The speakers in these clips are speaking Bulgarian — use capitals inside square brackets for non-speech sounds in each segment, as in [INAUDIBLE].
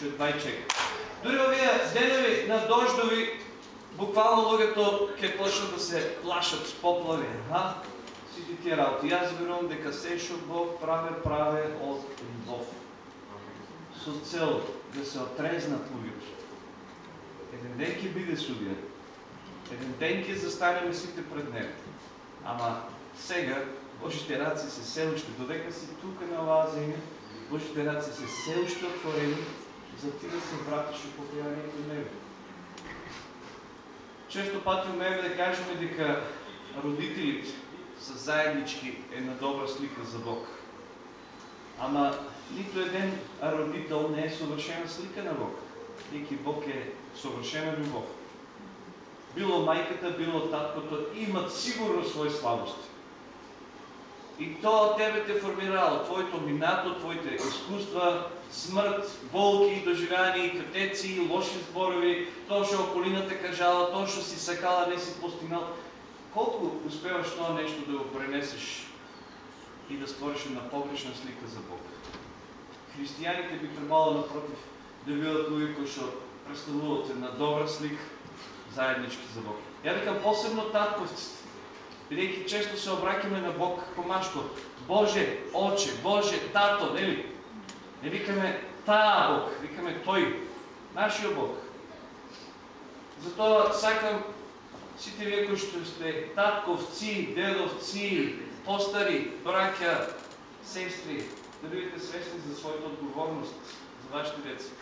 чуят байчек. Дори овие денови на дождови, буквално луѓето ќе почнат да се плашат с поплави. А? Сите тие работи. Јас верувам дека се што Бог праве, праве од љубов. Со цел да се отрезнат луѓето. Еден ден ќе биде судија. Еден ден ќе застанеме сите пред него. Ама сега Божите раци се се уште, додека си тука на оваа земја, Божите раци се се отворени за ти да се вратиш у покаянието него. Често пати умееме да кажеме дека родителите са заеднички една добра слика за Бог. Ама нито един родител не е съвършена слика на Бог. Ники Бог е съвършена любов. Било майката, било таткото, имат сигурно свои слабости. И то тебе те формирало, твоето минато, твоите изкуства, смърт, болки, доживяни, катеци, лоши зборови, то, що околината кажала, то, що си сакала, не си постигнал. Колко успеваш това нещо да го пренесеш и да створиш една погрешна слика за Бог? Християните би трябвало напротив да бидат луѓе кои што представуваат една добра слика заеднички за Бог. Я викам посебно татковците бидејќи често се обраќаме на Бог помашко. Боже, Оче, Боже, Тато, нели? Не викаме таа Бог, викаме Тој, нашиот Бог. Затоа сакам сите вие кои што сте татковци, дедовци, постари, браќа, сестри, да бидете свесни за својата отговорност за вашите деца.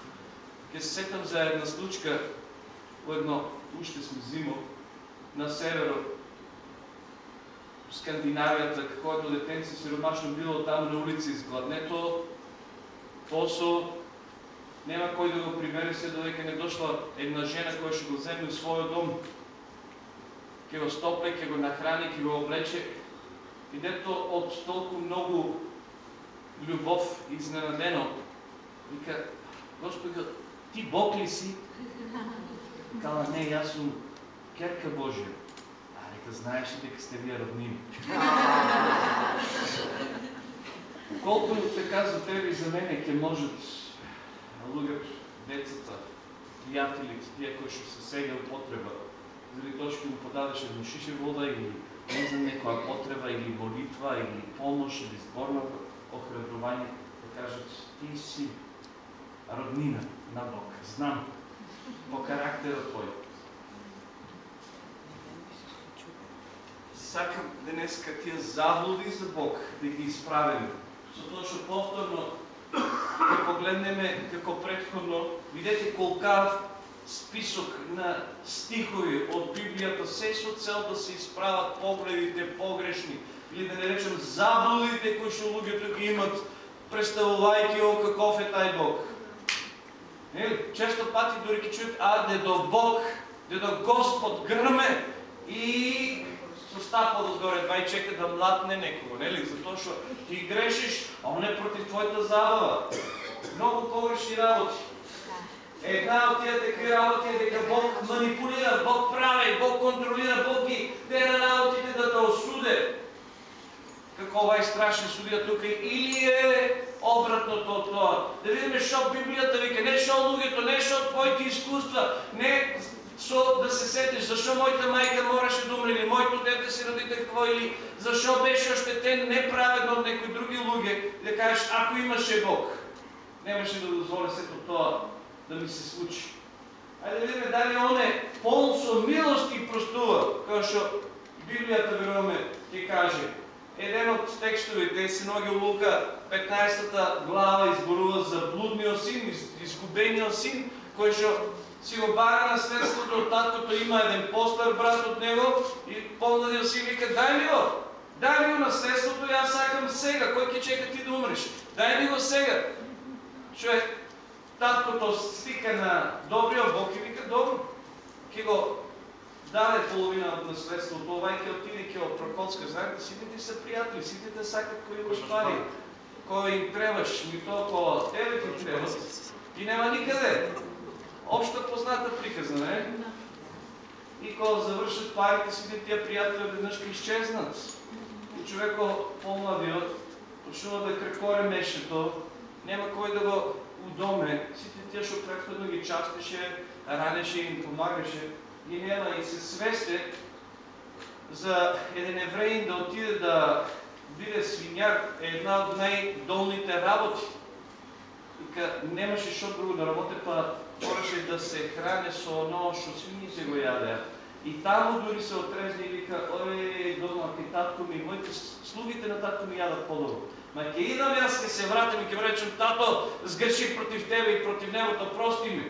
Ке се сетам за една случка, едно, уште сме зимо, на северот Скандинавията, каквото детенце сиромашно било там на улица изгладнето, посо, нема кой да го примери се, додека не дошла една жена, koja ще го вземе в своя дом. Ке го стопле, ке го нахрани, ке го облече. И дето от толкова много любов изненадено, вика, Господи, ти Бог ли си? Кала, не, аз съм керка Божия да знаеш ли дека сте вие роднини. [LAUGHS] Колко така за тебе и за мене ке можат луѓето, децата, приятелите, тие кои ще се сега употреба, дали то ще му подадеш едно шише вода или не знам некоја потреба или молитва или помощ или зборно охрабрување, да кажат ти си роднина на Бог. Знам по характерот твој. Сакам денеска тия заблуди за Бог да ги изправим. Затоа што повторно ќе погледнеме како предходно, видете колкав список на стихови от Библията, се со цел да се изправят погледите погрешни, или да не речем заблудите, кои што луѓето ги имат, представувајќи о каков е тај Бог. Не, често пати дори ки чуят, а дедо Бог, дедо Господ грме и стапа отгоре, два и чека да млатне некого, нели? Затоа што ти грешиш, а он е против твоята забава. Много погрешни работи. Една от тия такива работи е дека Бог манипулира, Бог прави, Бог контролира, Бог ги тера работите да те осуде. Какова е страшна судия тук или е обратното от това. Да видим шо Библията вика, не шо луѓето, не шо твоите изкуства, не со да се сетиш защо моята майка мораше да умре или моето дете си родите какво или защо беше ощетен неправедно от някои други луѓе, да кажеш, ако имаше Бог, нямаше да дозволя сето това да ми се случи. Айде да видим дали он е пълн со милост и простува, kao што Библията веруваме ти каже. Еден от текстовете е Синоги Лука, 15 глава изборува за блудниот син, изгубениот син, кој што си го бара наследството от таткото, има един по-стар брат от него и по-младия си вика, дай ми го, дай ми го наследството и аз сакам сега, кой ке чека ти да умреш, дай ми го сега. Човек, таткото стика на добрия Бог и вика, добро, ке го даде половина от наследството, това ке отиде ке от Прокоцка, знаете, сите са приятели, сите те сакат кои го пари, кой им трябваш, ми толкова, тебе ти трябват и няма никъде обща позната приказна, не? И когато завършат парите си, тия приятели веднъж ще изчезнат. И човеко по-младиот почнува да крекоре мешето, няма кой да го у доме, сите тия, што претходно ги частеше, ранеше им помагаше, ги нема и се свесте за еден евреин да отиде да биде свиняр е една од најдолните работи. И ка немаше што друго да работи, па мораше да се хране со оно што свините го јадеа. И таму дори се отрезни и вика, ой, дома ки татко ми, моите слугите на татко ми јадат подобро. Ма ќе идам јас ке се вратим и ќе речем, тато, сгреших против тебе и против него, прости ми.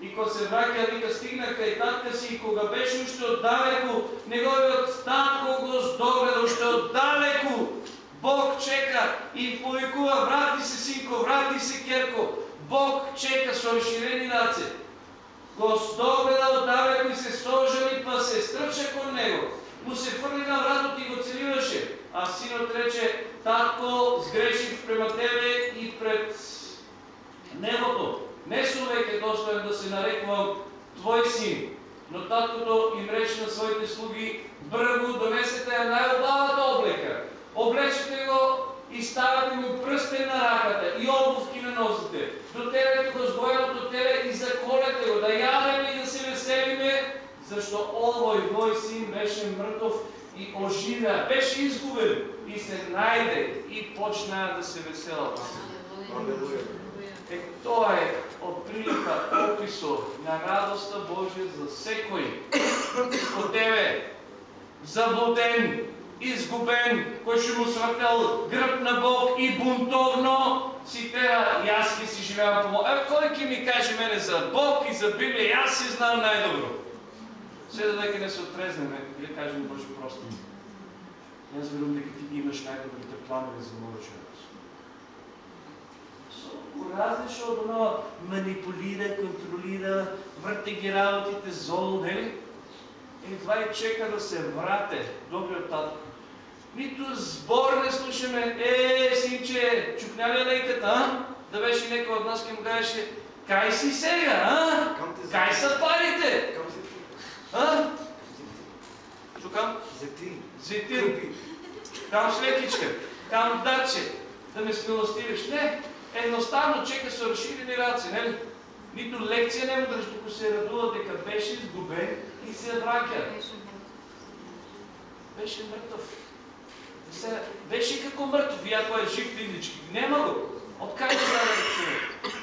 И кога се враќа, вика, стигна кај татка си и кога беше уште оддалеку, неговиот татко го здогледа уште оддалеку. Бог чека и повикува, врати се, синко, врати се, керко. Бог чека со разширени раце. Го здогледа оддалеку и се сожали, па се стрча кон него. Му се фрли на вратот и го целиваше. А синот рече, татко, сгрешив према тебе и пред небото. Не сум веќе достоен да се нарекувам твој син, но таткото им рече на своите слуги, бргу, донесете ја најубавата облека, облечете го и ставате му прстен на раката и обувки на нозите. Дотерете го с бојаното теле и заколете го, да јадеме и да се веселиме, зашто овој мој син беше мртов и оживеа, беше изгубен и се најде и почнаа да се. Алелуја. Е, тоа е отприлика описот на радоста Божия за секој од тебе, заблуден, изгубен, кој што му свртел грб на Бог и бунтовно си тера, јас ки си живеам по Бог. Е, кој ќе ми каже мене за Бог и за Библија, јас си знам најдобро. Се дека не се отрезнеме, да кажем Боже прости. Јас верувам дека ти ги имаш најдобрите планови за мојот живот различно од оно манипулира, контролира, врте ги работите зло, нели? И това е чека да се врате добриот татко. Нито збор не слушаме, е, синче, чукня ли лейката, а? Да беше некој од нас ке му кажеше, кај си сега, а? Кај са парите? А? Чукам? Зетин. Зетин. Кам светичка, кам даче, да ме смилостивиш. Не, едноставно чека со разширени раци, нели? Ниту лекција не му држи, туку се радува дека беше изгубен и се враќа. Беше мртов. Се, беше како мртов, и ако е жив физички. Нема го. Откај да даде човек?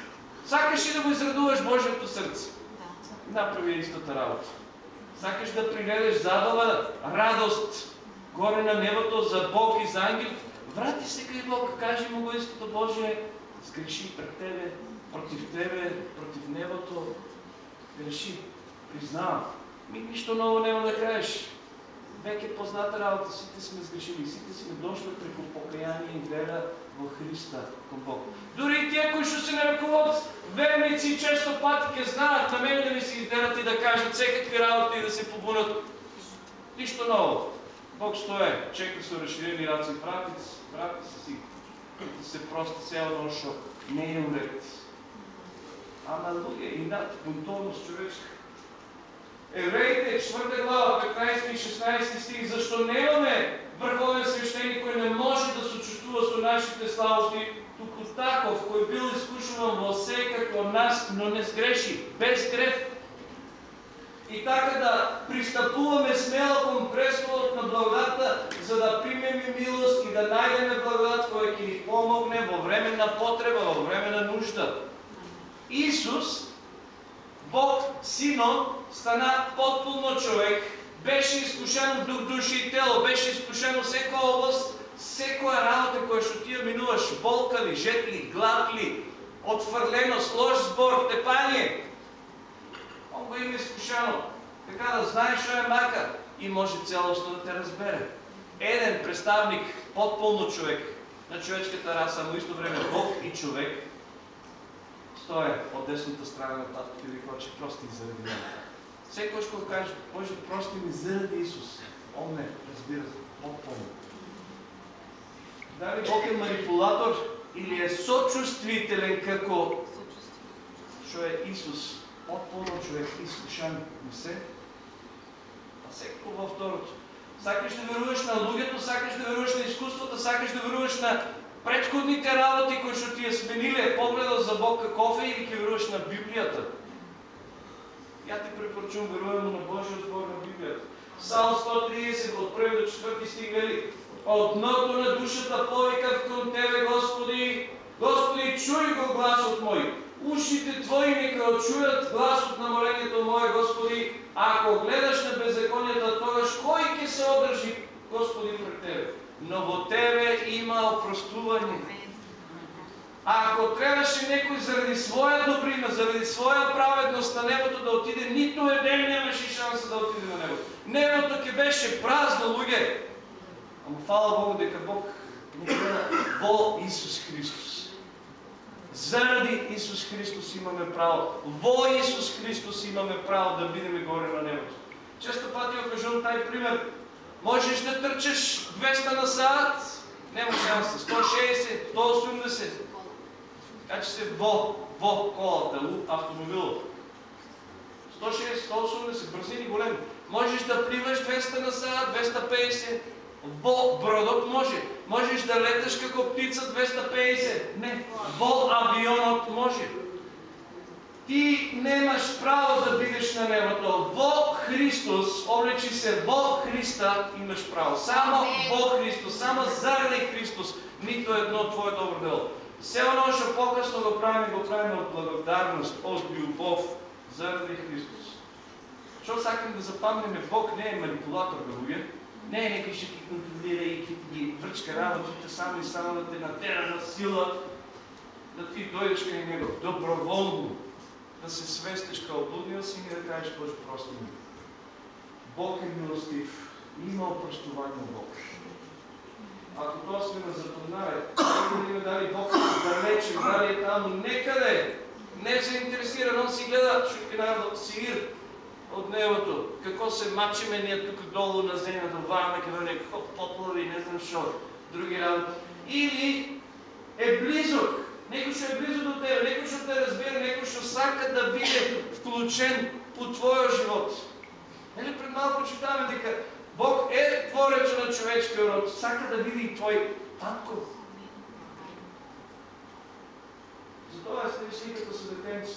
Сакаш и да го израдуваш Божието срце. Направи истата работа. Сакаш да приведеш забава, радост, горе на небото за Бог и за ангел. Врати се кај Бог, кажи му го истото Божие, сгреши пред Тебе, против Тебе, против небото. Греши, признавам. Ми нищо ново няма да кажеш. Веќе позната работа, сите сме сгрешили, сите сме дошли преко покаяние и вера во Христа кон Бог. Дури и тие кои што се нарекуват верници често пати ќе знаат на мене да ми се издерат и да кажат секакви работи и да се побунат. Нищо ново. Бог стое, чека со разширени раци, прати, прати се си да се прости се што не е уред. Ама луѓе, инат, бунтовност човечка. Евреите, 4 глава, 15 и 16 стих, зашто немаме врховен свещеник кој не може да сочувствува со нашите слабости, туку таков кој бил искушуван во секако нас, но не сгреши, без греф. И така да пристапуваме смело кон престолот на благодата, за да примеме милост и да најдеме благодат ќе ни помогне во време на потреба, во време на нужда. Исус, Бог, Синот, стана потполно човек, беше изкушен дух, души и тело, беше изкушен секоја област, секоја работа која ти ја минуваш, болка ли, жет ли, глад ли, отфрленост, лош збор, тепање, он го има изкушено. Така да знаеш што е мака и може цялостно да те разбере. Еден представник, подполно човек. На човечката раса, но исто време Бог и човек, стоя от десната страна на татко и вика, че прости заради мен. Всеки ще го каже, Боже, прости ми заради Исус. Он не разбира подпълно. Дали Бог е манипулатор или е сочувствителен како е Исус потполно човек изкушан не се, а секако във второто. Сакаш да веруваш на луѓето, сакаш да веруваш на изкуството, сакаш да веруваш на Предходните работи, кои што ти е смениле, погледал за Бог каков е или ќе веруваш на Библијата? Я ти препоръчвам верувам на Божия збор на Библията. Псалм 130 от 1 до 4 стих вели От дното на душата повиках към Тебе, Господи, Господи, чуй го гласот мой. Ушите Твои нека чуят гласот на молението мое, Господи. Ако гледаш на беззаконията, тогаш кой ќе се одржи, Господи, пред Тебе? Но во Тебе има опростување. А ако трябваше некој заради своя добрина, заради своя праведност на небото да отиде, нито еден нямаше шанса да отиде на небото. Небото ќе беше празно, луѓе. Ама фала Богу дека Бог ни гледа во Исус Христос. Заради Исус Христос имаме право. Во Исус Христос имаме право да бидеме горе на небото. Често пати окажувам taj пример. Можеш да трчаш 200 на саат, нема шанса. 160, 180. Така се во, во колата, автомобила. 160, 180, бързини големи. Можеш да пливаш 200 на саат, 250, Во бродот може. Можеш да леташ како птица 250. Не. Во авионот може. Ти немаш право да бидеш на небото. Во Христос, облечи се во Христа, имаш право. Само во Христос, само заради Христос, нито едно твое добро дело. Все оно што покасно го правиме, го правиме од благодарност, од љубов, заради Христос. Што сакам да запомнеме, Бог не е манипулатор, луѓе. Не е некој ще ги контролира и ќе ги врчка работите само и само да те натера на сила, да ти дойдеш кај него доброволно, да се свестиш као блуднил си и да кажеш Боже прости ми. Бог е милостив, има опростување Бог. Ако тоа сме на запознаве, да дали Бог далече, дали е таму некаде, не се интересира, он си гледа, најдат сир, от небото. Какво се мачиме ние тук долу на земята, варме като някакво поплави, не знам що, други работи. Или е близок. Некој што е близо до тебе, некој што те разбира, некој што сака да биде вклучен по твојот живот. Нели пред малко читаме дека Бог е творец на човечкиот род, сака да биде и твој татко. Затоа сте виши като са детенци.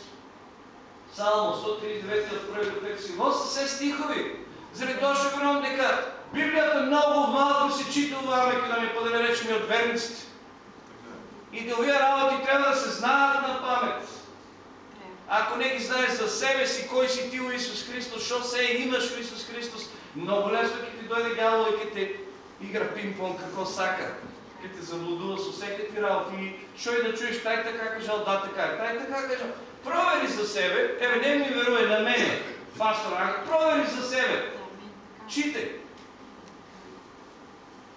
Псалмо 139 от 1 до 5 Во са се стихови. Заради што верувам дека Библијата много малко се чита оваа да не поделе речени од верниците. И да овие работи трябва да се знаат на памет. Ако не ги знаеш за себе си, кой си ти у Исус Христос, що се имаш у Исус Христос, много лесно ти дойде гало и ќе те игра пинг-понг како сака. Ќе те заблудува со секакви работи. Што и да чуеш, тај така кажал, да така, тај така кажал. Провери за себе, еве не ми веруе на мене, пастор провери за себе. Читай.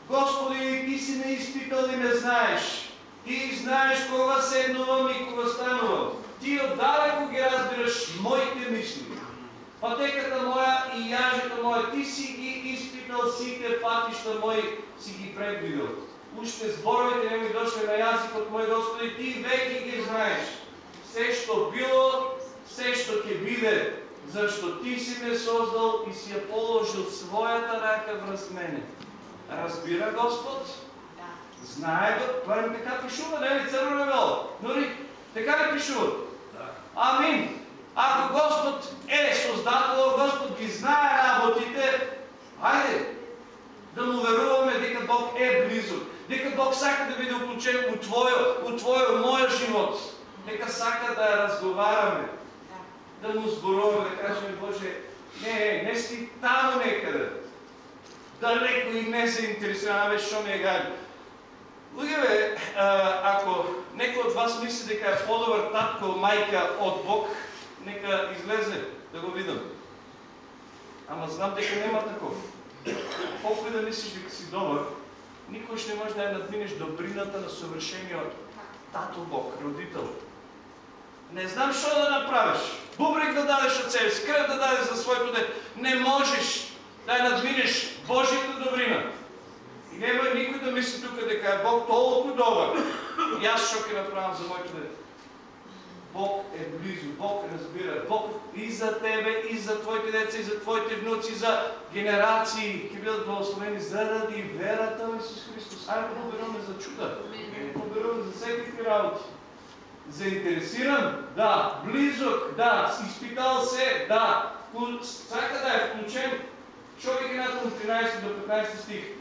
Господи, ти си ме изпитал и ме знаеш. Ти знаеш кога седнувам и кога станувам. Ти отдалеко ги разбираш моите мисли. Пътеката моя и яжето моя, ти си ги изпитал сите патища мои, си ги предвидел. Уште зборовете не ми дошли на язикот мой, Господи, ти веки ги знаеш все що било, все що ќе биде, зашто ти си ме создал и си ја положил својата рака врз мене. Разбира Господ? Знае го, това им така пишува, не ли църно небело? ли, така ли пишува? Да. Амин. Ако Господ е Создател, Господ ги знае работите, хайде да му веруваме дека Бог е близо, дека Бог сака да биде уклучен у твоя, у твоя, моя живот. Нека сака да разговаряме, да му зборуваме, да кажем, Боже, не, не си там некъде. Далеко и не се интересуваме, що ми е гали. Луѓе, ако некој од вас мисли дека е по-добър татко, майка от Бог, нека излезе да го видам. Ама знам дека нема таков. Колко и да мислиш дека си добър, никой ще не може да я надминеш добрината на съвършениот тато Бог, родител. Не знам що да направиш. Бубрик да дадеш от себе си, кръв да дадеш за своето дете. Не можеш да я надминеш Божията добрина. И няма никой да мисли тук дека Бог толкова добър. И аз що ке направям за моето дете. Бог е близо, Бог разбира. Бог и за тебе, и за твоите деца, и за твоите внуци, за генерации, ки бидат благословени заради верата в Исус Христос. Айде благодаруваме за чуда. Благодаруваме за всеки работи. Заинтересиран? Да. Близок? Да. Изпитал се? Да. Сака да е включен човек е от 13 до 15 стих.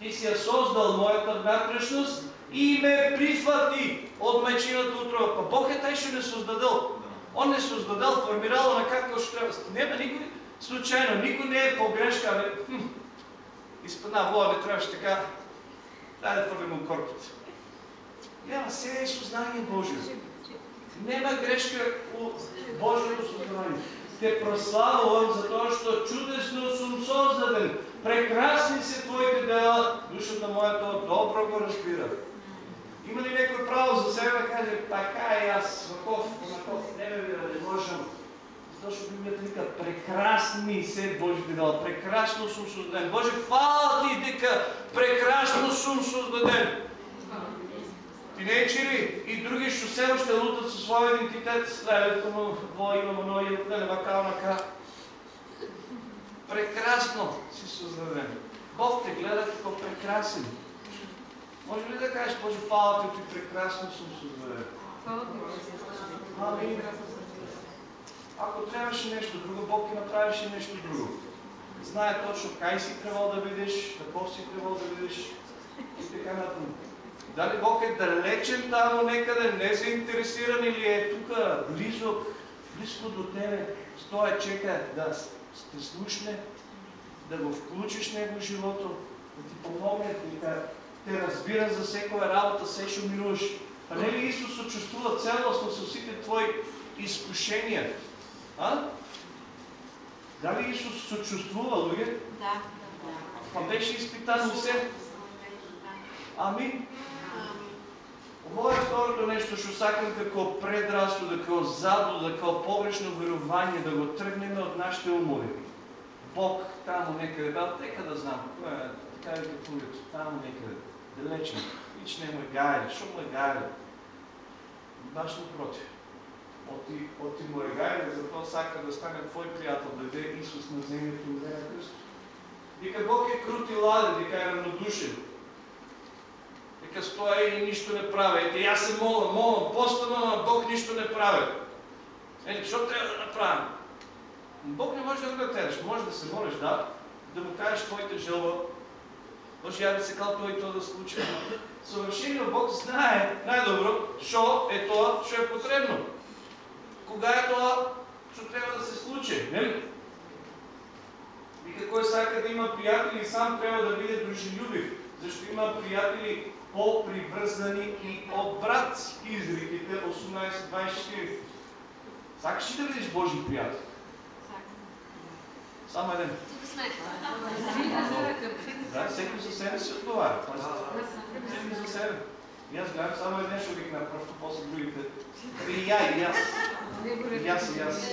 Ти си я создал моята вътрешност и ме прихвати от мечината отрова. Па Бог е тъй ще не създадал. Он не създадал, формирал на какво ще трябва. Не бе никой случайно, никой не е погрешка. Бе. Изпадна вода, не трябваше така. Дай да фърлим корпите. Няма се е съзнание Божие. Нема грешка у Божието съзнание. Те прославувам за това, що чудесно съм создаден. Прекрасни са Твоите дела. Душата моята добро го разбира. Има ли някой право за себе да каже, така и аз, Ваков, Ваков, не ме вира, не можем. Защото Библията вика, прекрасни се Божите дела, прекрасно съм създаден. Боже, хвала ти, дека, прекрасно съм създаден. Тинейджери и други все още лутат със своя идентитет, лелето му, во има му, и да не вакалнака. Прекрасно си създаден. Бог те гледа като прекрасен. Може ли да кажеш, Боже, хвала ти, ти прекрасно съм създаден? Амин. Ако трябваше нещо друго, Бог ти направеше нещо друго. Знае точно кай си трябвал да видиш, какво си трябвал да видиш и така нататък. Дали Бог е далечен там некъде, не заинтересиран или е тук близо, близко до тебе, стоя чека да те слушне, да го включиш в него живото, да ти помогне, да те разбира за всекова работа, се ще минуваш. А не ли Исус чувствува цялостно с всички твои изкушения? А? Дали Исус съчувствува, луѓе? Да. Па беше изпитан все. Амин. Ово е второто нещо, што сакам како предрасуда, како заблуда, како погрешно верување да го тргнеме од нашите умови. Бог таму некъде, да, тека да знам, кој е, така е катулито, таму некъде, далечен, ич не му е гајле, шо му е гајле? Баш напротив. Оти, оти му е гајле, затоа сака да стане твој пријател, да даде Исус на земјата и на Христос. Дека Бог е крут и ладен, дека е равнодушен, Вика, стоя и нищо не прави. Ете, аз се моля, моля, постана, но Бог нищо не прави. Ето, що трябва да направим? Бог не може да го тереш. Може да се молиш, да, да му кажеш твоите желба. Може я да се кал той то да случи. Съвършено Бог знае най-добро, що е това, що е потребно. Кога е това, що трябва да се случи. Не ли? Вика, кой сака да има приятели, сам трябва да биде дружелюбив. Защо има приятели по-привързани и от брат. Изриките 18.24. Сакаш ли да видиш Божи приятел? Само един. Да, всеки за себе си отговаря. Всеки за себе. И аз гледам само един, ще викна просто после другите. И я, и аз. И аз, и аз.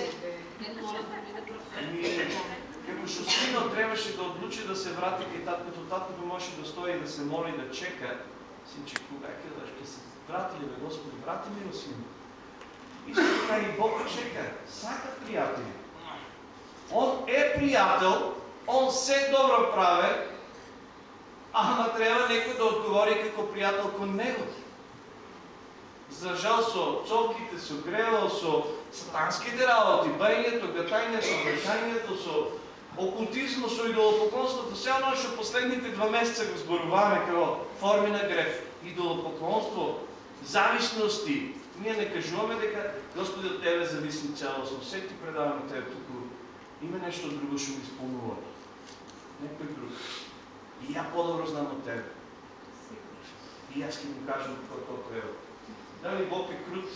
Ами, Како што синот трябваше да одлучи да се врати кај таткото, таткото можеше да стои и да се моли да чека Синче, кога даш? Ке се врати ли, бе, Господи, врати ми, син. И така и Бог чека. Сака приятели. Он е приятел, он се добро праве, ама трябва некој да отговори како приятел кон него. За жал со цовките, со грело, со сатанските работи, бајњето, гатањето, вршањето, со окултизмот со идолопоклонството, все едно што последните два месеца го зборуваме како форми на греф. Идолопоклонство, зависности. Ние не кажуваме дека Господи од Тебе зависи цялостно. Се ти предаваме Тебе тук. Има нещо друго што го изпълнува. Некој друг. И ја по-добро знам од Тебе. И аз ќе му кажам какво треба. Дали Бог е крут,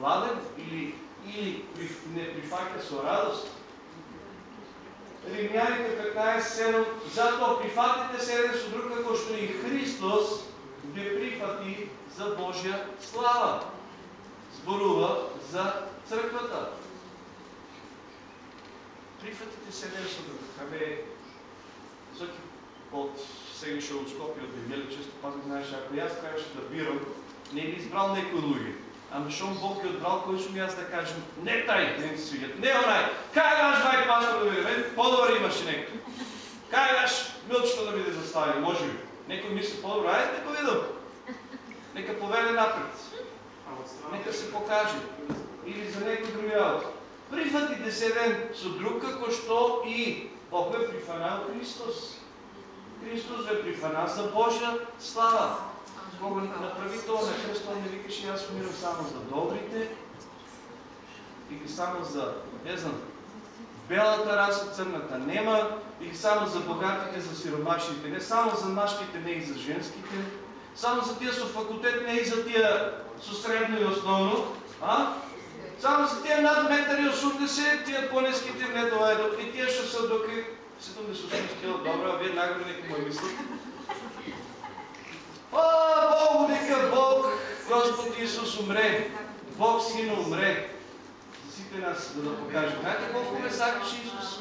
ладен или, или не прифаќа со радост? Римјаните 15.7 Затоа прифатите се еден со друг како што и Христос ве прифати за Божја слава. Зборува за црквата. Прифатите се еден со друг. Кабе, Зоки од сега што од Скопје од Бивеле често пазник знаеш, ако јас требаше да бирам, не би избрал некој луѓе. Ама шом Бог е отбрал, кой сум аз да кажем, не тай, не си свигат, не онай, кай ваш вай пастор да биде, по-добър имаше некој. Кай ваш милчето да биде застави, може би. Некој мисли по-добро, айде да го видам. Нека поведе напред. Нека се покаже. Или за некој други работа. Прифатите се ден со друг како што и Бог е прифанал Христос. Христос е прифанал за Божja слава. Бог направи това на кръста, он не викаше, аз умирам само за добрите, или само за, не знам, белата раса, църната нема, или само за богатите, за сиромашните, не само за мъжките, не и за женските, само за тия со факултет, не и за тия со средно и основно, а? Само за тия над метър и 80, тия по-неските не доведат, и тия ще са доки 70 кг, добре, а вие нека му мислят. А, Бог нека Бог, Господ Исус умре. Бог Сина умре. Всички нас, за да покаже. Знаете колко ме сакаше Исус?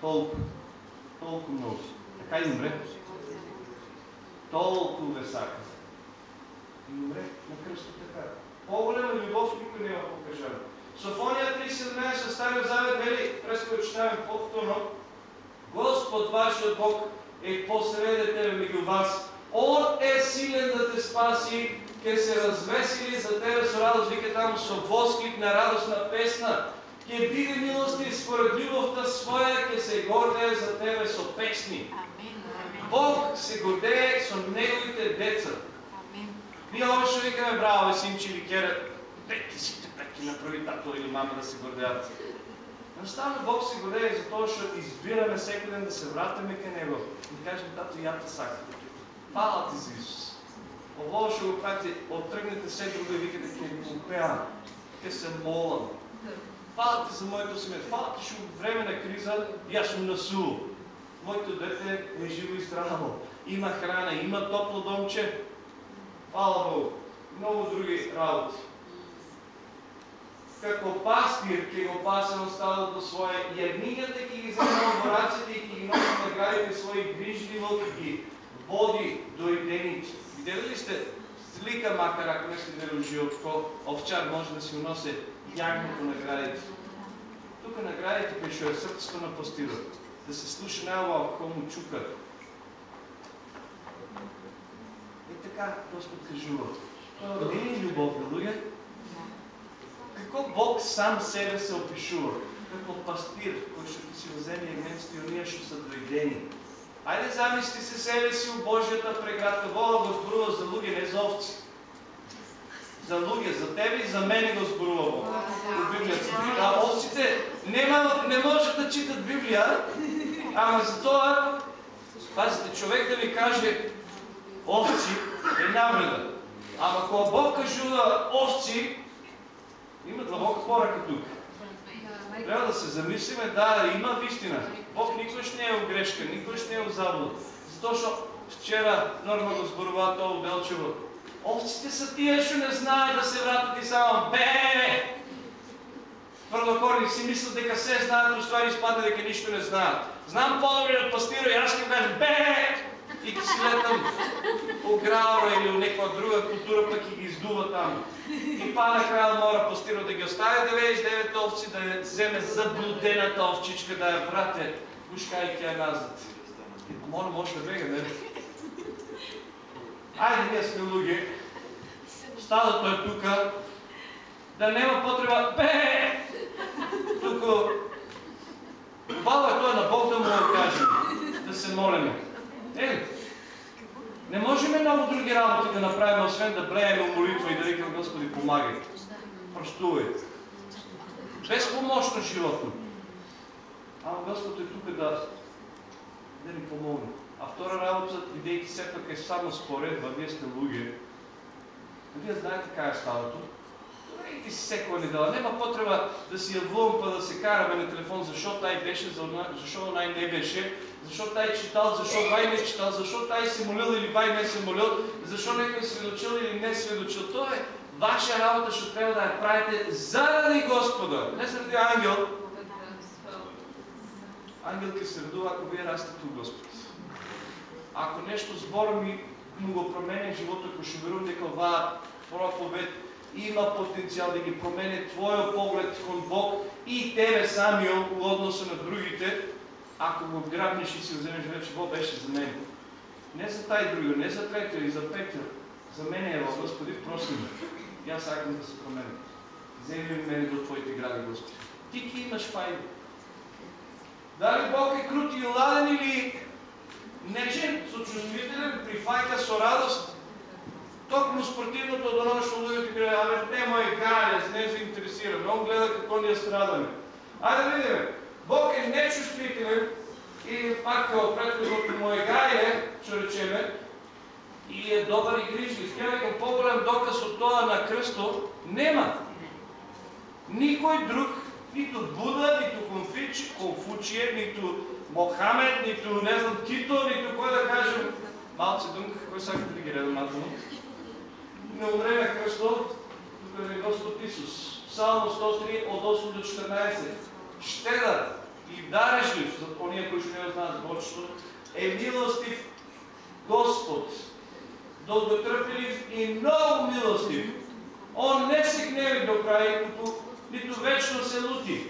Толкова. Толкова много. Така и умре. Толкова сака. И умре на кръсто така. По-голяма любов никой няма покажена. Софония 3.17 Стария Завет вели, през който читаме повторно, Господ вашият Бог е посреде тебе между вас он е силен да те спаси, ке се развесили за тебе с радост, вика там со восклик на радостна песна, ке биде милости според любовта своя, ке се гордее за тебе со песни. Бог се гордее со неговите деца. Ние обично викаме, браво, синчи или кера, ти си таки направи тато или мама да се гордеят. Jednostavно Бог се гордее за това, защото избираме всеки ден да се вратиме към Него и кажем, тато, я те сакам. Фала ти за Исус. Ово ще го прати, оттръгнете се друго и викате, ке го пея, ке се молам. Фала за моето семе, фала ти, ще време на криза и аз съм насу. Моето дете е живо и здраво. Има храна, има топло домче. Фала Богу. Много други работи. Како пастир ќе го пасам стадото свое, јагнињата ќе ги земам бораците и ќе ги носам на градите своји грижливо, ќе води до идените. Видели ли сте слика, макар ако не сте гледали животко, овчар може да си уноси ягното на градите. Тук на градите пише е сърцето на пастира. Да се слуша най-лава, ако му чука. И така Господ кажува. Не е любов, луѓе? Какво Бог сам себе се опишува? Како пастир, кој ще ти си вземе и оние што са дојдени. Айде замисли се себе си у Божията преградка. Бога го зборува за луѓе, не за овци. За луѓе, за тебе и за мене го зборува Бог. У Библията. А овците нема, не можат да читат Библија, ама за тоа, пазите, човек да ви каже овци е навреда. Ама кога Бог кажува овци, има длабока порака тук. Трябва да се замислиме, да, има вистина. Бог никош не е в грешка, никош не е в заблуд. Затоа што вчера Норма го зборува тоа Белчево. Овците са тия, што не знаят да се вратат и само бе! Твърдокорни си мислят дека се знаят, но ствари изпада дека нищо не знаят. Знам по-добре от пастира и аз ще кажа бе! И ки си летам у Граура или у някаква друга култура, пък и ги издува там. И па накрая мора пастира да ги оставя 99 овци, да вземе заблудената овчичка, да я прате, пушкайки я назад. Помоля, може да бега, не? Айде, ние сме луги. Стадото е тука. Да нема потреба. Бе! Тук. Хвала е той на Бог да му го кажем. Да се молиме. Е, не можем много други работи да направим, освен да блеем молитва и да викаме Господи, помагай. Простувай. Без помощно животно. Ама Господ е тук да, да ни помогне. А втора работа, бидейки все пак е само споредба, вие сте луги. Вие знаете как е сталото. Правите си всеко недела. Нема потреба да си явувам па да се караме на телефон, защо тай беше, защо най не беше, защо тай читал, защо вай не читал, защо тай се молил или вай не се молил, защо некој сведочил или не сведочил. Това е ваша работа, що трябва да я правите заради Господа, не заради ангел. Ангел ке се радува, ако вие растете у Господ. Ако нещо збора ми му го променя живота, ако ще верувам дека оваа проповед има потенциал да ги промене твоя поглед кон Бог и тебе самио у односа на другите, ако го грабнеш и си вземеш вече, Бог беше за мен. Не за taj други, не за третия и за петия. За мен е, Господи, прости ме. И аз сакам да се променя. Вземи мене до Твоите гради, Господи. Ти ки имаш файда. Дали Бог е крут и ладен или нечен, сочувствителен, при файка со радост? Токму спортивното оно што луѓето кажа, абе немој гајас, не се интересира, он гледа како ние страдаме. Ајде да видиме. Бог е нечувствителен и пак како претходното му е гајле, што речеме, и е добар и грижлив. Ја викам поголем доказ од тоа на крстот нема. Никој друг, ниту Буда, ниту Конфучие, Конфучие, ниту Мохамед, ниту не знам Тито, ниту кој да кажем, малце дунка, кој сакате да ги малце не умре на тук е Господ Исус. Псалмо 103 от 8 до 14. Щедър и дарежлив, за ония, които не знаят Божието, е милостив Господ, дълготърпелив и много милостив. Он не се гневи до край, нито, вечно се лути.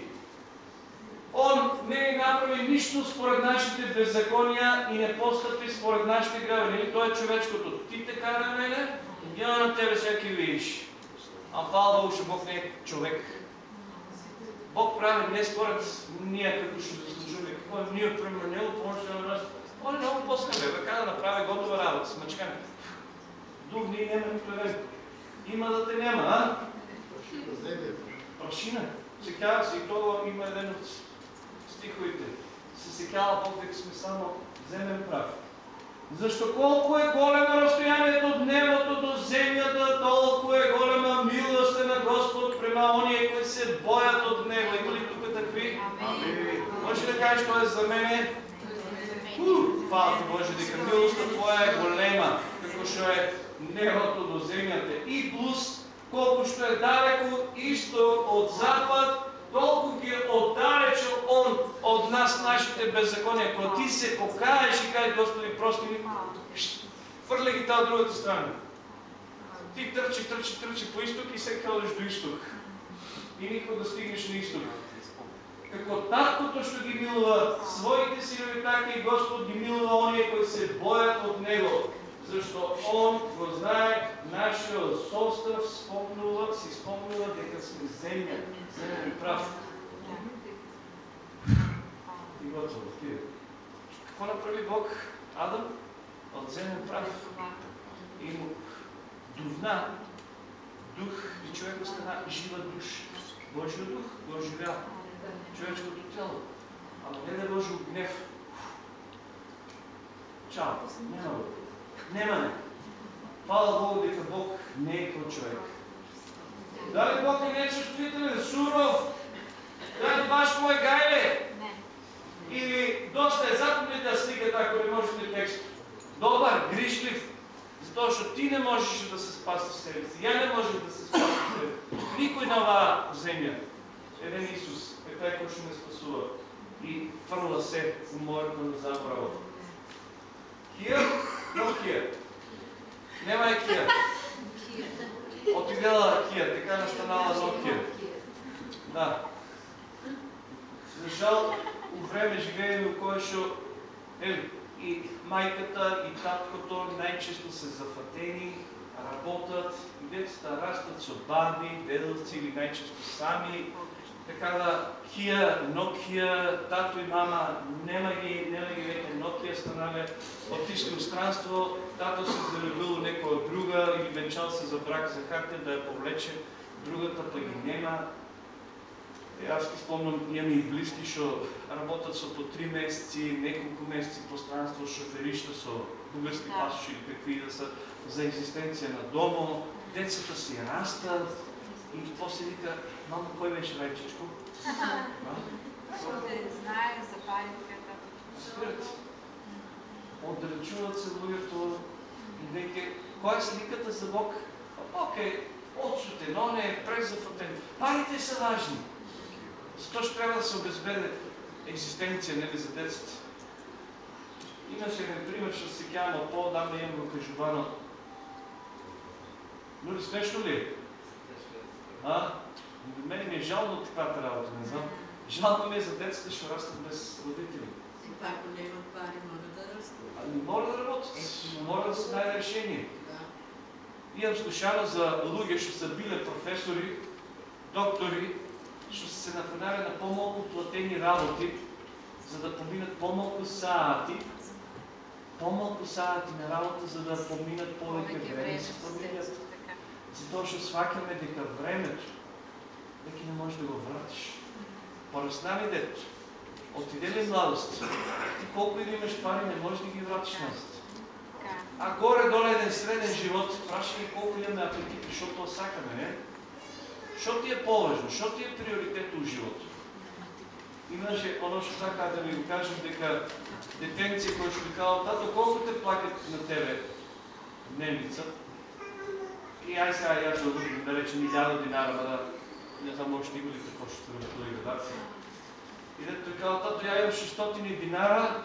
Он не направи нищо според нашите беззакония и не постъпи според нашите грехове. Той е човечкото. Ти така мене, я на тебе всеки видиш. А хвала Богу, че Бог не е човек. Бог прави не според ние какво ще заслужим, какво е ние примерно него, помощта на нас. Он е много по-скъпе, бе, да направи готова работа, смъчкане. Друг ние няма нито един. Има да те няма, а? Прашина. Секява се и това има един от стиховете. Се секява Бог, сме само земен прав. Защо колко е големо разстоянието от небото до земята, толкова е голема милост на Господ према ония, които се боят от Него. Има ли тук такви? Може да кажеш, това е за мене? Хвала ти Боже, дека милостта Твоя е голема, како што е небото до земята. И плюс, колко што е далеко исто от запад, толкова ги е отдалечил Он от нас, нашите беззакония. Когато ти се покаеш и кажеш, Господи, прости ми, хвърля ги тази другата страна. Ти тръчи, тръчи, тръчи по изток и се ходиш до изток. И никога да стигнеш на изток. Како таткото што ги милува своите синови, така и Господ ги милува оние кои се боят от Него. Защо Он го знае, нашия состав спомнува, си спомнува дека сме земя, И готово, отиде. Какво направи Бог? Адам? От земен прав. И му дувна дух и човек стана жива душ. Божия дух го оживя. Човечкото тяло. Ама не да Божия гнев. Чао. Няма го. Нема не. Хвала Богу дека Бог не е като човек. Дали Бог е нечувствителен, суров? Дали баш му е гайле? Или доста е запомните сликата, ако не можете текст. Добър, гришлив, затоа што ти не можеш да се спаси себе си. Я не можеш да се спаси себе. Никой на оваа земја. Еден Исус е тај кој што ме спасува. И фрла се у морето на забрава. Кија? Но Кија. Нема е Кија. Отидела Кија, така настанала Nokia. Да. За жал, у време живееме у кое што е, и мајката и таткото најчесто се зафатени, работат, и децата растат со баби, дедовци или најчесто сами. Така да Кија, Nokia, тато и мама, нема ги, нема ги веќе Nokia станале, отишли у странство, тато се залюбил некоја друга или венчал се за брак за хартия да ја повлече, другата па ги нема. И аз ги спомням, имам и близки, што работат со по три месеци, неколку месеци по странство, шоферишта со бугарски пасоши или какви да са за екзистенција на домо, децата си растат и после вика, мамо, кој беше рајчичко? Защото [LAUGHS] знае за паниката. Спират. Одречуват се луѓето и веќе, која е сликата за Бог? Бог е отсутен, он е презафатен. Парите са важни. Затоа што трябва да се обезбеде екзистенција нели за децата. Имаше еден пример, што се од по-давно имам го кажувано. Но ли смешно ли? е? А? Мен ми е жално от таквата работа, не знам. Жално ми е за децата, ще растат без родители. И пак, ако нямат пари, могат да растат. Ами моля да работят, моля да се даде решение. Да. Имам слушано за луѓе што са биле професори, доктори, што се нафанаря на по-малко платени работи, за да поминат по-малко саати, по-малко саати на работа, за да поминат Повеќе време време со с фамилијата. децата, така. Затоа што сваќаме дека времето веќе не можеш да го вратиш. Порасна ли дето, отиде ли младост, ти колко и да имаш пари, не можеш да ги вратиш назад. Така. А горе-доле еден среден живот, прашай колко имаме апетит, защото тоа сакаме, не? Што ти е поважно? Што ти е приоритет у живота? Имаше оно што сака да ви го кажем дека детенци кој што ви казал, тато колко те плакат на тебе дневница? И ај сега јас да одам да речем 1000 динара, да не знам още ли какво ще се работи редакция. И дето той казал, тато ја имам 600 динара,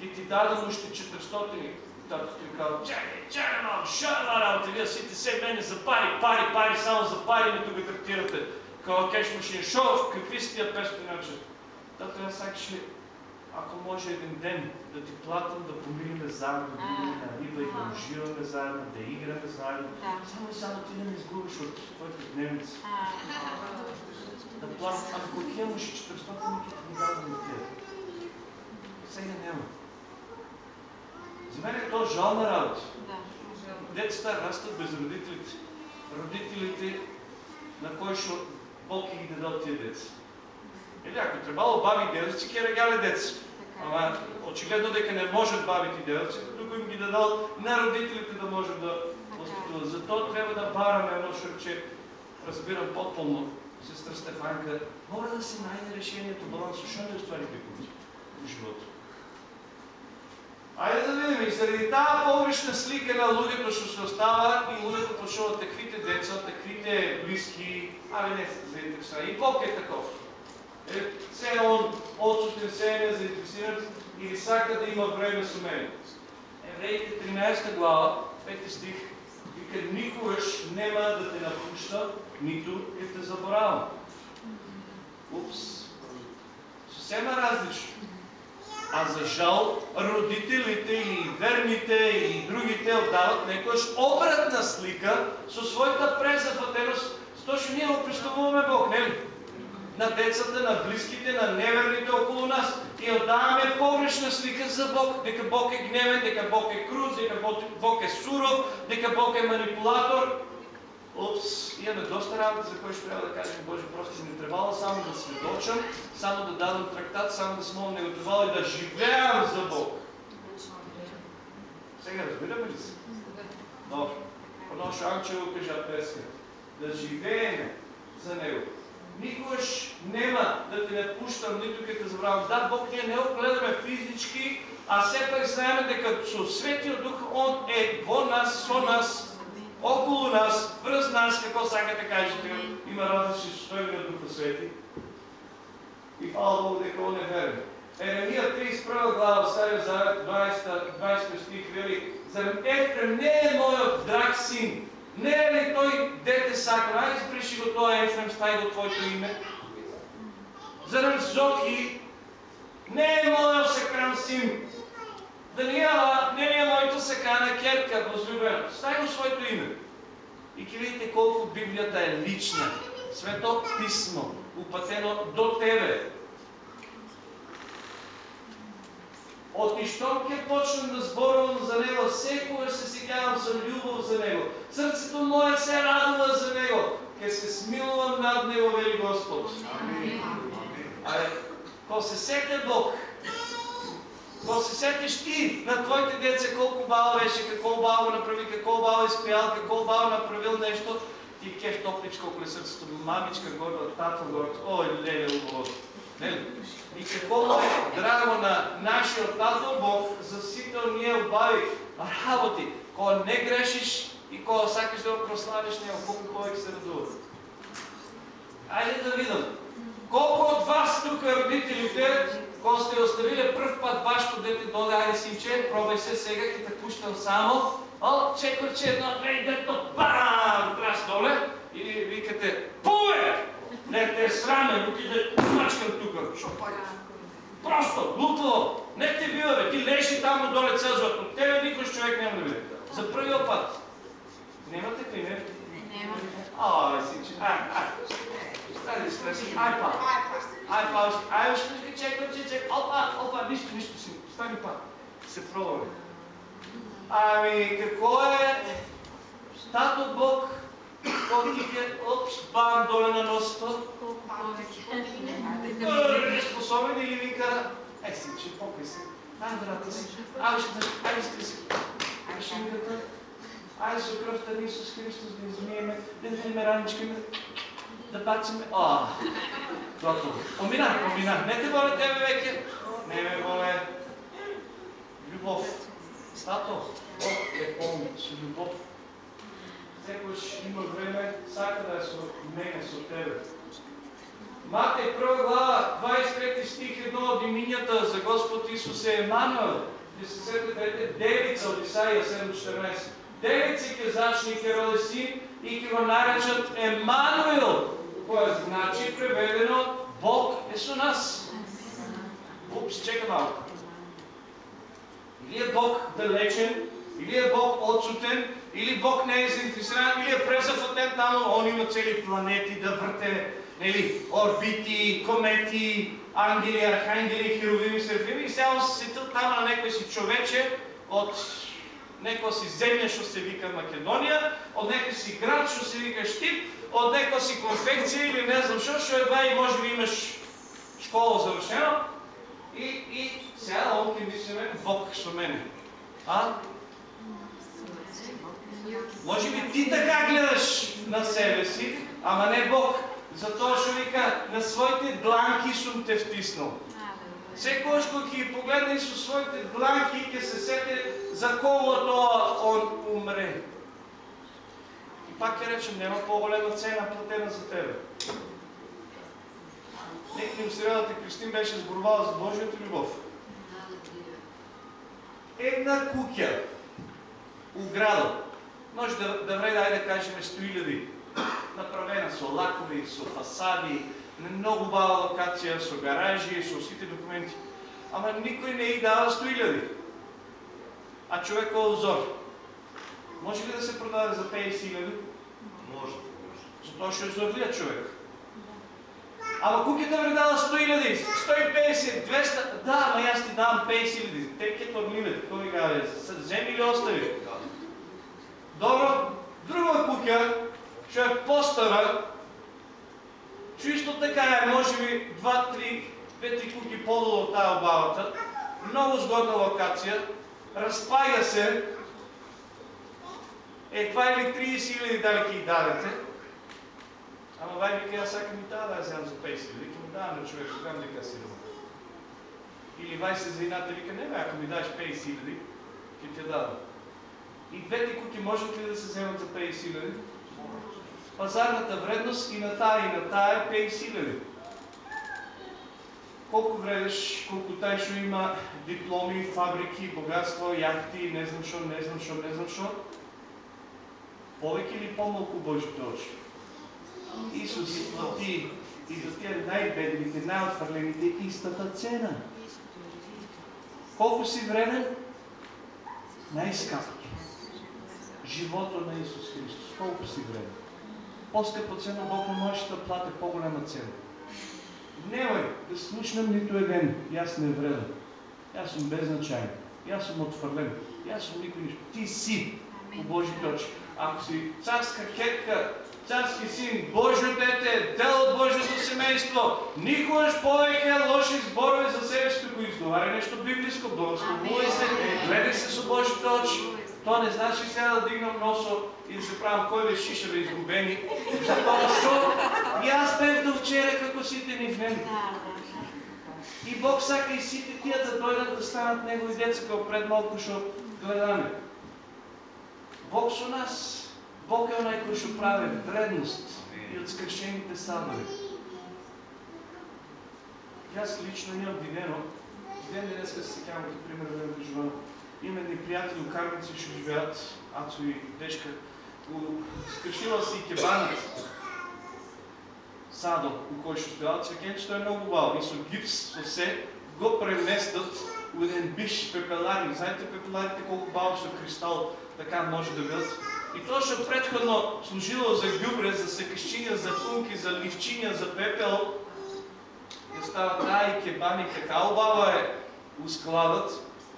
ки ти дадам уште 400. Тато той казал, чакай, чакай е на работа, вие сите се мене за пари, пари, пари, само за пари ме тук третирате. Као кеш машина, шо, какви са тия 500 иначе? Тато ја сакаше, ако може един ден да ти платам да помириме заедно, да идем на риба и да уживаме заедно, да играме заедно. Само и само ти да не изгубиш от твоите дневници. Да платам, ако имаш 400 ники, ти ги дадам на тия. Сега няма. За мен е то жална работа. Децата растат без родителите. Родителите, на кой ще Бог ги дадал тия деца. Или ако трябвало баби и дедовци, ке регале деца. Ама очигледно дека не можат бабите и дедовци, тук им ги дадал на родителите да можат да възпитуват. Зато трябва да бараме едно што рече, разбирам потпълно, сестра Стефанка, мора да се найде решението, баланс, защо не остави пикути в живота. Айде да видим, и заради тази погрешна слика на луѓето што се остава и луѓето почнуват таквите деца, таквите близки, абе не заинтересувани. И Бог е таков. Е, се он отсутен, се е незаинтересиран или сака да има време со мене. Евреите 13 глава, 5 стих, вика никогаш нема да те напушта, нито ќе те заборавам. Упс. Съвсем е различно. А за жал, родителите и верните и другите отдават некојаш обратна слика со својата презафатеност, што ние го представуваме Бог, нели? На децата, на близките, на неверните около нас. И отдаваме погрешна слика за Бог, дека Бог е гневен, дека Бог е круз, дека Бог- е суров, дека Бог е манипулатор. Упс, имаме доста работа, за кой ще трябва да кажем, Боже, просто не трябвало само да сведочам, само да дадам трактат, само да се молим, не го трябвало и да живеем за Бог. Сега разбираме ли се? Добре. Оно ще Анчево кажа песка. Да живееме за Него. Никогаш нема да те не пущам, нито ке те забравам. Да, Бог ние не го гледаме физички, а все пак знаеме дека со Светиот Дух Он е во нас, со нас, около нас, врз нас, како сакате кажете, има различни состојби на Духа Свети. И фала Богу дека Он е верен. Еремија 31 глава, Стариот Завет, 20, 20 стих вели, Ефрем не е мојот драг син, не е ли тој дете сакан? Ајде сприши го тоа Ефрем, стај го твоето име. Зарем Зоки не е мојот сакран син, Даниела, не е моето сакана керка, возлюбена. Стај го своето име. И ќе видите колко Библията е лична. Свето писмо, упатено до тебе. От нищом ќе почнем да зборувам за него, секогаш се сеќавам со љубов за него. Срцето мое се радува за него, ќе се смилувам над него, вели Господ. Ајде, ко се сете Бог, Ко се сетиш ти на твоите деца? Колко баба беше, какво баба направи, какво баба изпял, какво баба направил нещо, ти кеф топличко около сърцето, мамичка горда, тато горда, ой, леле, убаво. И какво е драго на нашия тато Бог за сите ние обави работи, кога не грешиш и кога сакаш да го прославиш него, колко повече се радува. Айде да видим. Колко от вас тук родителите, кога сте оставили пръв път вашето дете доде, айде синче, пробай се сега, ки те пущам само, о, чекорче едно, две, дето, бам, трас доле, или викате, пум, Не те е срамен, отиде смачкам тук. Шо пак? Просто, глупо. Не те бива, бе. Ти лежи там на доле цял живот. От тебе никой човек няма да биде. За първия път. Немате пример? Нема. Ай, сичи. Ай, ай. Стани стреси. Ай, па. Ай, па. Ай, ще чекай, чекай, чекай. Опа, опа, нищо, нищо си. Стани па. Се пробваме. Ами, какво е Тато Бог, котите, опс, бам, доле на Колко повече. е способен или вика, ей си, че покай се, ай, брата си, ай, ще, ай, ще си, ай, ще ми да ай, за кръвта на Исус Христос да измиеме, да видим раничками, да бачиме, а, готово. Омина, омина, не те моля тебе веке, не ме моля, любов. Тато, Бог е пълн с любов. Секојаш има време, сака да е со мене, со тебе. Матеј 1 глава, 23 стих, едно од имињата за Господ Исус е Емануел. Де се сетите, девица од Исаија 7.14. Девици ќе зачне и ќе роди син и ќе го наречат Емануел, која значи преведено Бог е со нас. Упс, чека малко. Или е Бог далечен, или е Бог отсутен, или Бог не е заинтересиран, или е презафатен там, он има цели планети да върте, нели, орбити, комети, ангели, архангели, херовими, серафими, и сега се там на некој си човече от некоја си земја што се вика Македонија, од некој си град што се вика Штип, од некоја си конфекција или не знам што, што едва и може би имаш школа завршено, и, и сега он мислиме Бог со мене. А? Може би ти така гледаш на себе си, ама не Бог. Затоа што вика, на своите дланки сум те втиснал. Секојаш кога ќе ги погледне со своите дланки, ќе се сете за кого тоа он умре. И пак ќе речем, нема по-голема цена платена за тебе. Некој в средата Кристин беше зборувала за Божията любов. Една куќа, ограда, може да, да вреди, ајде да кажем, 100.000, направена со лакови, со фасади, на многу бава локација, со гаражи, со сите документи. Ама никој не и дава 100.000. А човек е озор. Може ли да се продаде за 50.000? Може. Затоа што е зорлият човек. Ама куќата вредала 100.000, 150, 200, да, ама јас ти давам 50.000, те ке торливе, кој га бе, земи или остави? Добро, друга куќа, што е постара, што исто така е, може би, 2-3, 2-3 куќи подолу од таа обавата, многу згодна локација, разпаја се, е, това или 30.000 дали ќе ги дадете, Ама вај вика, јас сакам и таа да ја земам за 50 или вика му давам на човек, дека си рома. Или вај се за ината, вика, не бе, ако ми даш 50 или, ќе ти дадам. И двете куки можат ли да се вземат за 50 или? Пазарната вредност и на таа и на таа е 50 или. Колко вредеш, колко тај што има дипломи, фабрики, богатство, јахти, не знам што, не знам што, не знам што. Повеќе или помалку Божите очи? Исус плати и за тия най-бедните, най-отвърлените истата цена. Колко си вреден? Най-скъпото. Живота на Исус Христос. Колко си вреден? По-скъпа цена Бог не може да плати по-голяма цена. Немай да слушнам нито един. Аз не вреден. Аз съм безначаен. И аз съм отвърлен. Аз съм никой нищо. Ти си по Божите очи. Ако си царска кетка, царски син, Божие дете, дел от Божието семейство, никогаш повеќе лоши зборови за себе си го изговаря нещо библиско, благословувай се, гледай се со Божите очи. Тоа не значи сега да дигнам носо и да се правам кој бе шишеве изгубени, затоа што и аз бев до вчера како сите ни в него. И Бог сака и сите тия да дойдат да станат Негови деца, како пред малко што гледаме. Бог со нас. Бог е онaj кој што прави вредност и од скршените садови. Јас лично имам видено, ден денеска се сеќавам като пример да го живеам. Има едни пријатели у Кармици што живеат, Ацо и Дешка, у скршила си кебанът. садо у што стојал цвеќе, што е многу убаво. И со гипс, со се, го преместат у еден биш пепеларник. Знаете пепеларите колку баво со кристал така може да бидат. И тоа што предходно служило за ѓубре, за секишчиња, за тунки, за ливчиња, за пепел, ја става таа и кебани, така убаво е у складот,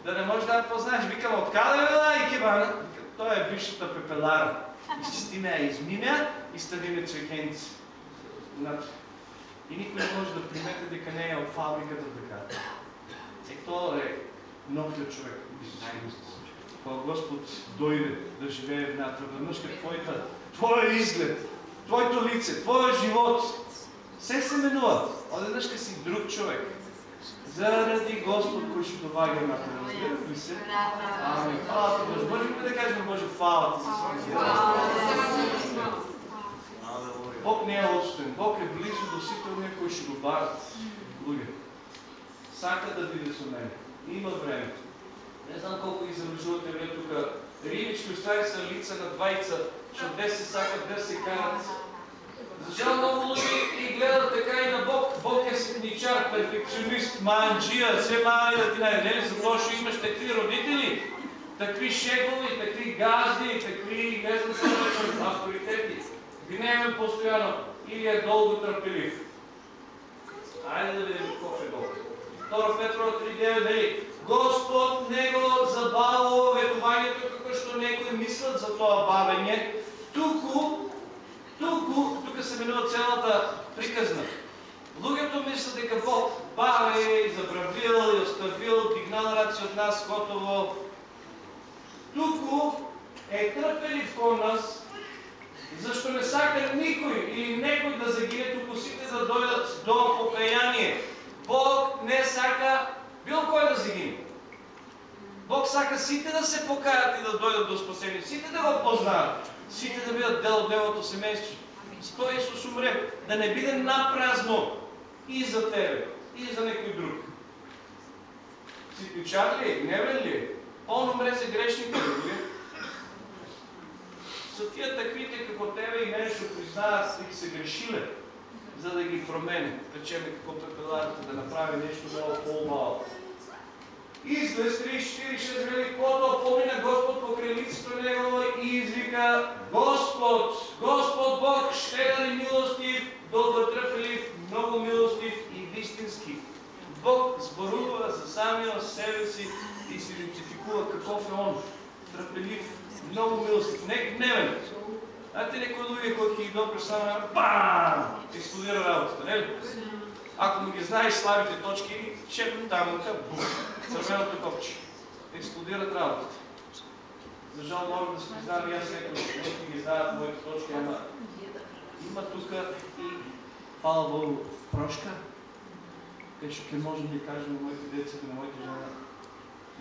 да не можеш да познаеш. Викам, откаде е и кебана? Тоа е бившата пепелара. Изчистиме ја изминя и ставиме цвекенци. Значи, и никој не може да примете дека не е од фабриката така. Е, тоа е новиот човек. Кога Господ дојде да живее внатре, веднъж ке твојата, твоя изглед, твоето лице, твоя живот, се се менува. Одеднъж си друг човек. Заради Господ кој ще доваѓа на Разбирате ли се? Ами, фала ти Боже. Може ли да кажем Боже, фала ти за својот Бог не е отстен. Бог е близо до сите оние кои ще го барат. Луѓе. Сака да биде со мене. Има време. Не знам колко ги забележувате вие тука. Римички устари са лица на двајца, што де се сакат, де се карат. Много луѓе и гледат така и на Бог. Бог е ситничар, перфекционист, манджија, се мали да ти најде, затоа што имаш такви родители, такви шефови, такви газди, такви, не знам што речем, авторитети. Гневен постојано или е долго трпелив. Ајде да видим кој е долго. 2 Петрова 3.9 вели Господ не го забавува ветувањето како што некои мислат за тоа бавење, туку, туку, тука се менува целата приказна. Луѓето мислат дека Бог баве, забравил и оставил, дигнал раци од нас, готово. Туку е трпелив кон нас, зашто не сака никој или некој да загине, туку сите да дојдат до покаяние. Бог не сака било кој да загине. Бог сака сите да се покаят и да дојдат до спасение, сите да го познаат, сите да бидат дел од неговото семејство. Сто Исус умре, да не биде напразно и за тебе, и за некој друг. Ситничар ли, гневен ли? Он умре за грешните ли? Са тия таквите како тебе и мене што признаат дека се грешиле, за да ги промени, речеме како пепеларите, да направи нещо много по-малко. Излез 34-6 вели, потоа помина Господ покрај лицето негово и извика Господ, Господ Бог, щедър и милостив, добротрпелив, много милостив и вистински. Бог зборува за самия себе си и се идентификува каков е Он. Трпелив, много милостив, не гневен. Знаете некои луѓе кои ќе идат пред само бам, експлодира работата, не ли? Ако не ги знаеш слабите точки, шепнат тамука, бум, црвеното копче. Експлодират работата. За жал мога да се признавам и аз некои точки ги знаят моите точки, ама има тука и, Богу, прошка, къде ще можем да кажем на моите деца на моите жена,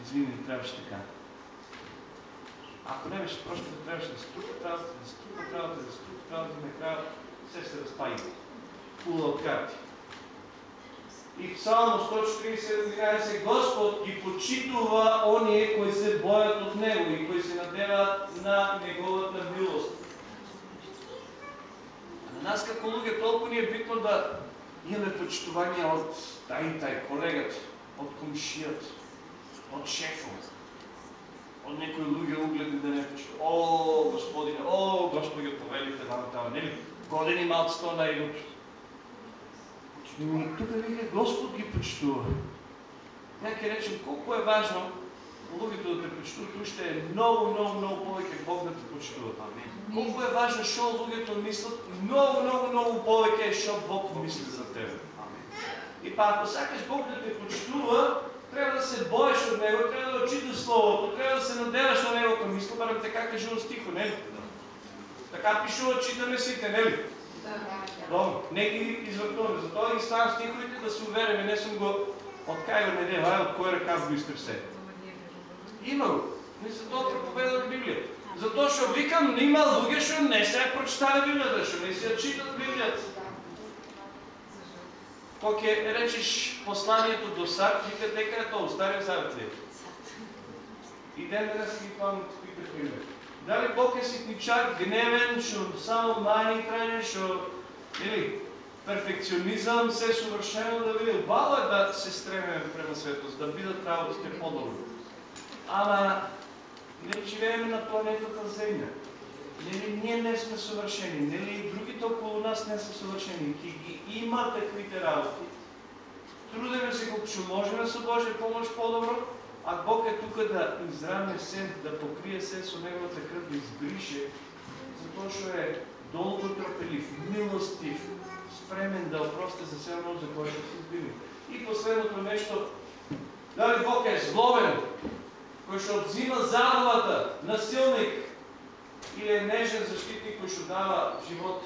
извини, трябваше така. Ако не беше прошка, да трябваше да струпат работа, да струпат работа, да струпат работа, накрая все се разпаи. Пула от карти. И Псалмо 147 Господ ги почитува оние кои се боят от Него и кои се надеват на Неговата милост. На нас како луѓе толку ни е битно да имаме почитување од тај и тај колегат, од комшијат, од шефот, од некои луѓе угледни да не почитуват. О, господине, о, господи, повелите вам тamo, нели? Години малцето на идут. Но тук вие Господ ги почитува. Ќе речем колко е важно луѓето да те почитуват, уште е многу, многу, многу повеќе Бог да те почитува. Колко е важно што луѓето мислат, многу, многу, многу повеќе е што Бог мисли за тебе. И па ако сакаш Бог да те почитува, трябва да се боеш от Него, трябва да очиташ Словото, трябва да се надеваш на Неговото мисло, барем така кажува стихо, не ли? Така пишува, читаме сите, не ли? Не ги извъртуваме. Затова ги ставам стиховете да се уверяме. Не съм го откаил неделя, ай от кой ръка го изтресе. Има го. Не за това проповедам Библията. Затоа што викам, има луѓе што не се прочитали Библията, што не се читат Библията. Кога ќе речеш посланието до Сад, вика дека е тоа, Стариот Завет ли? И ден денес ги памет таквите примери. Дали Бог е ситничар, гневен, што само мани крајне, што или перфекционизъм, се съвършено да види. Бало е да се стремим према светост, да бидат работите по-добро. Ама не живеем на планетата Земя. Нели ние не сме съвършени, нели и другите около нас не са съвършени. Ки ги има таквите работи. Трудиме се колко ще можем с Божия помощ по-добро, а Бог е тук да израме се, да покрие се с Неговата кръв, да избрише, затоа што е долго търпелив, милостив, спремен да опрости за все едно, за което се избили. И последното нещо, дали Бог е злобен, кой ще отзима забавата, насилник, или е нежен защитник, който ще дава живот.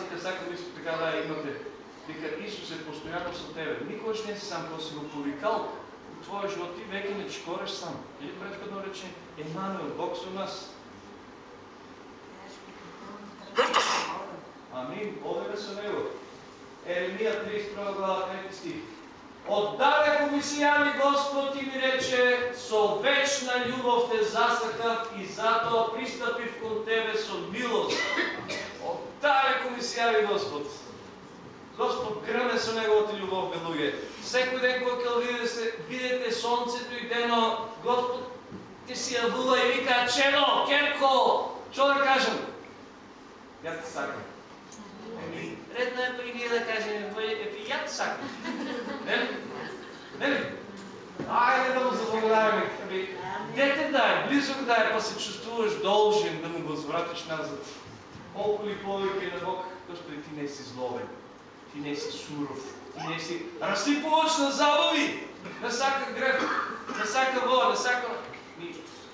Нека всяка мисля така да имате. Дека Исус е постоянно с тебе. Никога не си сам, когато си го повикал в твоя живот, ти веки не чекореш сам. Или предходно рече, Емануел, Бог с нас. Амин. Одеме со Него. Еремија 31 глава 3 стих. Отдалеко ми се яви Господ и ми рече, со вечна љубов те засакав и затоа пристапив кон тебе со милост. Отдалеко ми се яви Господ. Господ гръне со неговата љубов, бе луѓе. Секој ден кога ќе видите, видите сонцето и дено, Господ ти си јавува и вика, Чено, Керко, што да кажем? Ја те сакам. Редно е при ние да кажем, епи, ја те сакам. Нели? Нели? Айде да му заблагодарим. Ами, дете да е, близък да е, па се чувствуваш должен да му възвратиш назад. Колко ли повече на Бог, Господи, ти не си злобен, ти не си суров, ти не си разсипувач на забави, на всяка грех, на всяка воля, на всяка...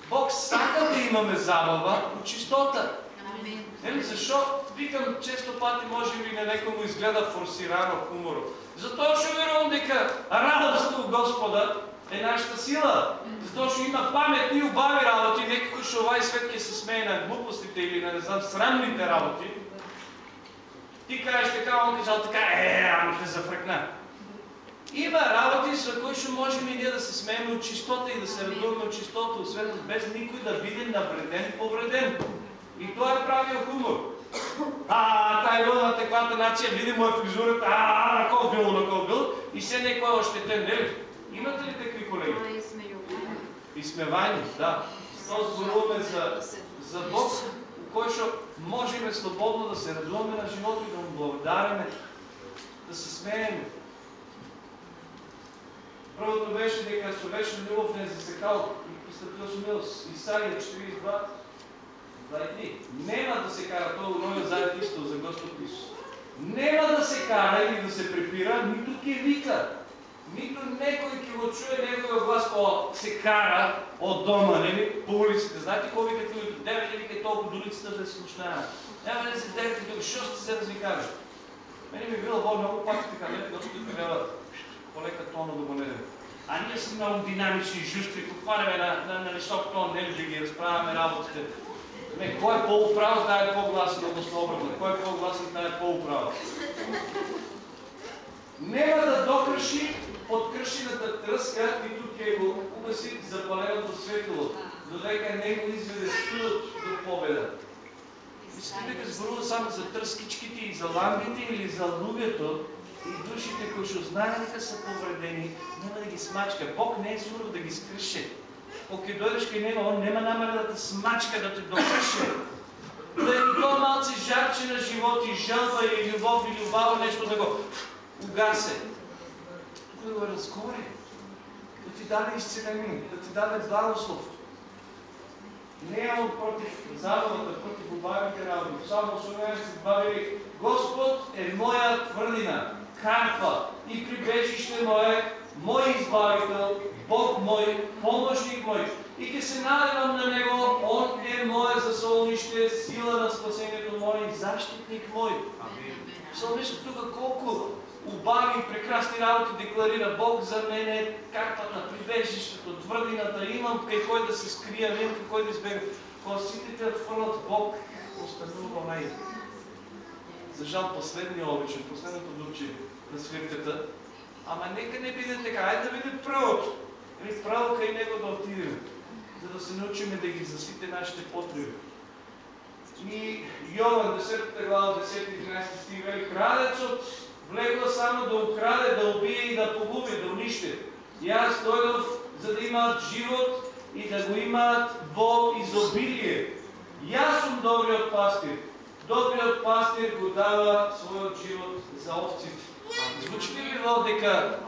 Бог сака да имаме забава от чистота. Еми, защо? Викам, често пъти може би на некому изгледа форсирано хуморо. Затоа што верувам дека радост у Господа е нашата сила. Затоа што има паметни и убави работи, некој што овај свет ќе се смее на глупостите или на не знам срамните работи. Ти кажеш така, он кажал така, е, ама те зафръкна. Има работи, за кои што можеме и ние да се смееме от чистота и да се радуваме от чистота, освен без никой да биде навреден, повреден. И тоа е правиот хумор. А, тај бил на таквата нација, види моја фризурата, а, на кол бил, на кол бил, и се некој е ощетен, нели? Имате ли такви колеги? И сме вајни, да. Тоа зборуваме за, за Бог, кој што можеме слободно да се радуваме на живота и да му благодариме, да се смееме. Првото беше дека со вечна љубов не засекал и пристапил со милост. Исаија 42, 23. Нема да се кара тоа новиот исто за Господ Исус. Нема да се кара или да се препира, ниту ќе вика. Ниту некој ќе го чуе неговиот глас кога се кара од дома, нели, по улиците. Знаете кој вика луѓето? Деве ли вика толку до улицата да се слушнаат. Нема да се дерете тук, што сте се развикаваш? Мене ми било во многу пати така, нели, Господ треба полека тона да го не А ние сме много динамични и жустри, подхваляме на, на, на висок тон, нели да ги разправяме работите. Не, кой е по-управ, е по-гласен, областно обратно. Кой е по-гласен, тая е по-управ. Нема да докрши под кршината тръска, и тук е го угаси запаленото светло, додека не го изведе студът до победа. Мислите дека зборува само за тръскичките и за ламбите или за луѓето, и душите, кои што знаят дека са повредени, няма да ги смачка. Бог не е суров да ги скръше. Кога дойдеш кај него, он нема намера да те смачка, да те докръше. Да е то малце жарче на живот и жълва и любов и любава нещо да го угасе. Тук да го разгоре. Да ти даде изцеление, да ти даде благослов. Не е против забавата, против убавите работи. Само 18 бавили, Господ е моя твърдина, карпа и прибежище мое, мой избавител, Бог мой, помощник мой. И ке се надевам на Него, Он е мое засолнище, сила на спасението мое и защитник мой. Псалмистът тук колко убави и прекрасни работи декларира Бог за мен е карпата, прибежището, твърдината, имам кай кой да се скрия, имам кой да избегна. Кога сите те отвърлят Бог, останува май. За жал последния обичен, последното дупче на свирката. Ама нека не биде така, айде да биде правото. Ами право кай него да отидем, за да се научиме да ги засите нашите потреби. И Йован 10 глава, 10-11 стих вели, крадецот влегла само да украде, да убие и да погуби, да унищи. И аз дойдох, за да имат живот и да го имат во изобилие. И аз съм добрият пастир. Добрият пастир го дава своят живот за овците. Звучи ли ви во дека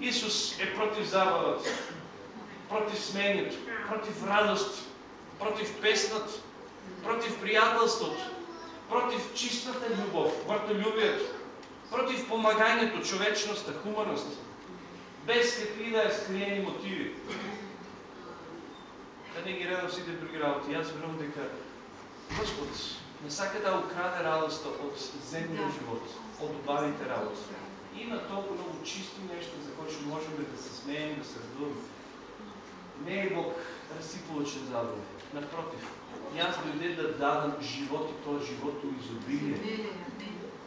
Исус е против забавата, против смението, против радост, против песната, против приятелството, против чистата любов, въртолюбието, против помаганието, човечността, хуманост, без какви да е скриени мотиви. Да не ги редам всички други работи. Аз верувам дека Господ не сака да украде радостта от земния Да. живот, от добавите работи. Има толкова много чисти неща, за които можем да се смеем, да се радуваме. Не е Бог разсипалъчен задове. Напротив, и аз дойде да дадам живот и този живот у изобилие.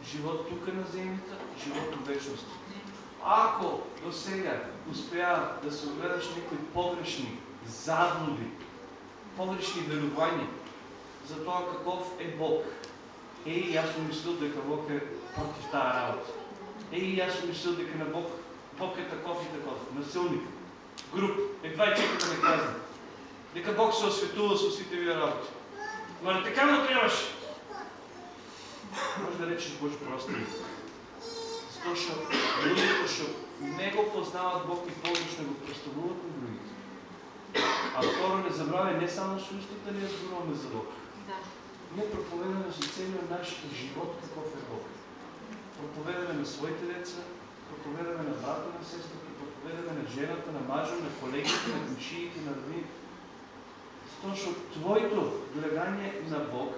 Живот тук на земята, живот у вечност. Ако до сега успя да се огледаш някои погрешни заблуди, погрешни верования за това какъв е Бог, Ей, аз мислил дека Бог е против тази работа. Ей, аз мислил дека на Бог, Бог е таков и таков, насилник, груп, едва и чека да ме казва. Дека Бог се осветува с усите ви работи. Но не така му трябваше. Може да речеш Боже прости. Zato що луѓето што не го познават Бог и погрешно го представуват на другите. А второ не забравяй, не само с устата ни разбираме за Бог. Ние проповедаме за целият наш живот какъв е Бог. Проповедаме на своите деца, проповедаме на брата, на сестрата, проповедаме на жената, на мажа, на колегите, на комшиите, на роднините. Защото твоето гледание на Бог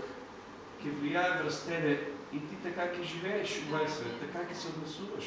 ќе влияе връз тебе и ти така ќе живееш в овој свет, така ќе се однесуваш.